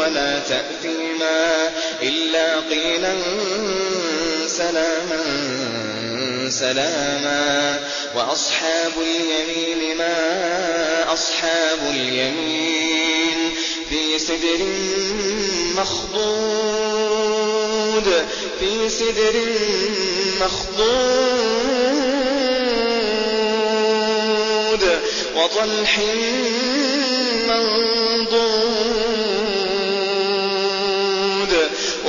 ولا تأثيما إلا قيلا سلاما سلاما وأصحاب اليمين ما أصحاب اليمين في سدر مخضود في سدر مخضود وطلح منضود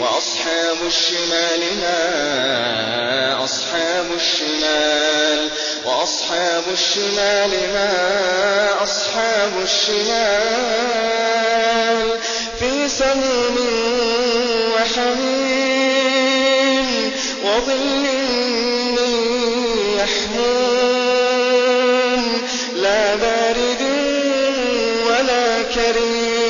وأصحاب الشمال ما أصحاب الشمال وأصحاب الشمال ما أصحاب الشمال. في سموم وحميم وظل يحموم لا بارد ولا كريم.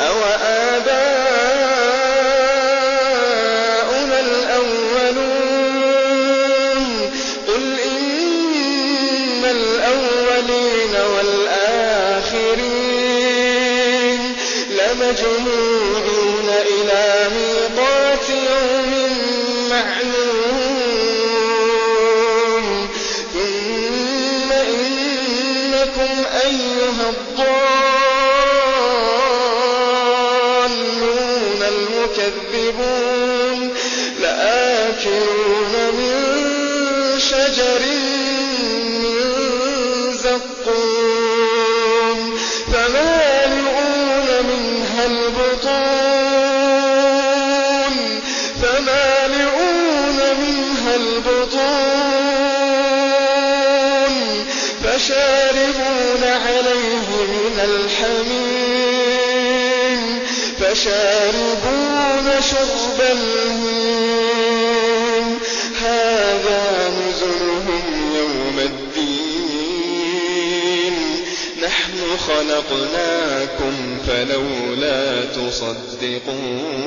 أو آباؤنا الأولون قل إن الأولين والآخرين لمجموعون المكذبون لآكلون من شجر من زقوم. فمالئون منها البطون. فمالئون منها البطون. فشاربون عليه من الحميم فشاربون شرب الهيم هذا نزلهم يوم الدين. نحن خلقناكم فلولا تصدقون.